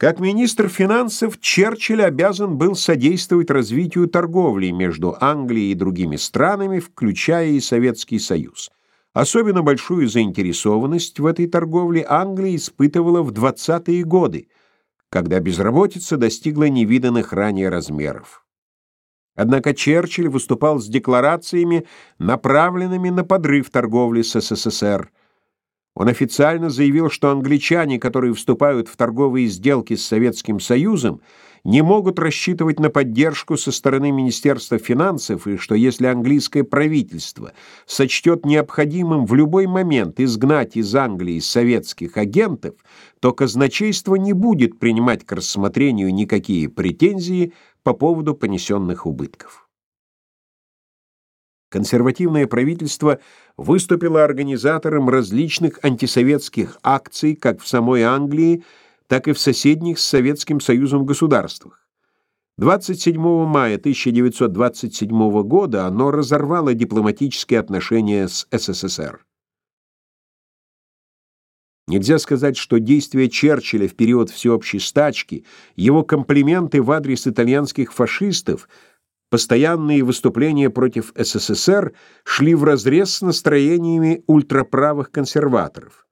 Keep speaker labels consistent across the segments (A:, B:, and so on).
A: Как министр финансов Черчилль обязан был содействовать развитию торговли между Англией и другими странами, включая и Советский Союз. Особенно большую заинтересованность в этой торговле Англия испытывала в 20-е годы, когда безработица достигла невиданных ранее размеров. Однако Черчилль выступал с декларациями, направленными на подрыв торговли с СССР – он официально заявил, что англичане, которые вступают в торговые сделки с Советским Союзом, не могут рассчитывать на поддержку со стороны Министерства финансов и что если английское правительство сочтет необходимым в любой момент изгнать из Англии советских агентов, то казначейство не будет принимать к рассмотрению никакие претензии по поводу понесенных убытков. Консервативное правительство выступило организатором различных антисоветских акций как в самой Англии, так и в соседних с Советским Союзом государствах. 27 мая 1927 года оно разорвало дипломатические отношения с СССР. Нельзя сказать, что действия Черчилля в период всеобщей стачки, его комплименты в адрес итальянских фашистов – Постоянные выступления против СССР шли вразрез с настроениями ультраправых консерваторов.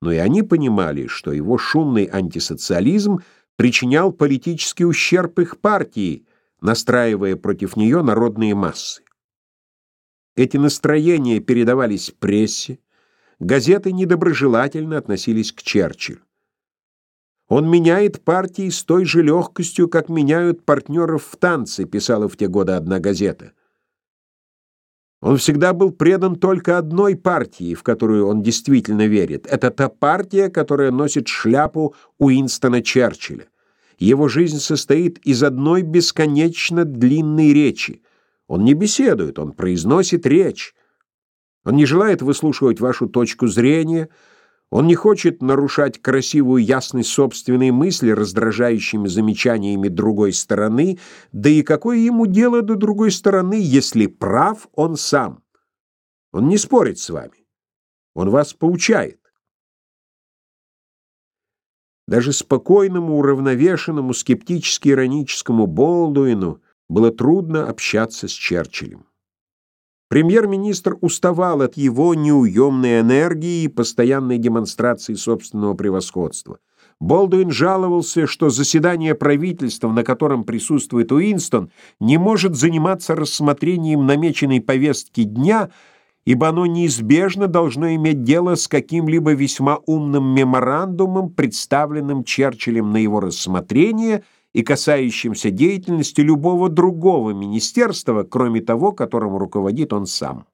A: Но и они понимали, что его шумный антисоциализм причинял политический ущерб их партии, настраивая против нее народные массы. Эти настроения передавались прессе, газеты недоброжелательно относились к Черчиллю. Он меняет партии с той же легкостью, как меняют партнеров в танце, писала в те годы одна газета. Он всегда был предан только одной партии, в которую он действительно верит. Это та партия, которая носит шляпу Уинстона Черчилля. Его жизнь состоит из одной бесконечно длинной речи. Он не беседует, он произносит речь. Он не желает выслушивать вашу точку зрения, он не хочет нарушать красивую ясность собственной мысли раздражающими замечаниями другой стороны, да и какое ему дело до другой стороны, если прав он сам? Он не спорит с вами. Он вас поучает. Даже спокойному, уравновешенному, скептически-ироническому Болдуину было трудно общаться с Черчиллем. Премьер-министр уставал от его неуемной энергии и постоянной демонстрации собственного превосходства. Болдуин жаловался, что заседание правительства, на котором присутствует Уинстон, не может заниматься рассмотрением намеченной повестки дня, ибо оно неизбежно должно иметь дело с каким-либо весьма умным меморандумом, представленным Черчиллем на его рассмотрение – и касающимся деятельности любого другого министерства, кроме того, которым руководит он сам.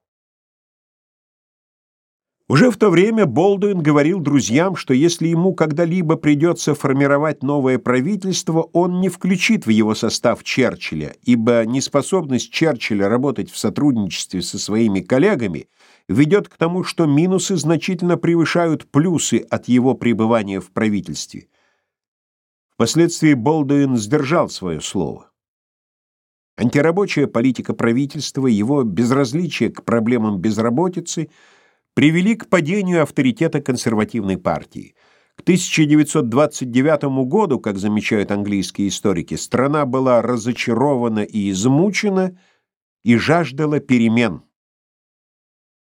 A: Уже в то время Болдуин говорил друзьям, что если ему когда-либо придется формировать новое правительство, он не включит в его состав Черчилля, ибо неспособность Черчилля работать в сотрудничестве со своими коллегами ведет к тому, что минусы значительно превышают плюсы от его пребывания в правительстве. Впоследствии Болдуин сдержал свое слово. Антирабочая политика правительства, его безразличие к проблемам безработицы привели к падению авторитета консервативной партии. К 1929 году, как замечают английские историки, страна была разочарована и измучена и жаждала перемен.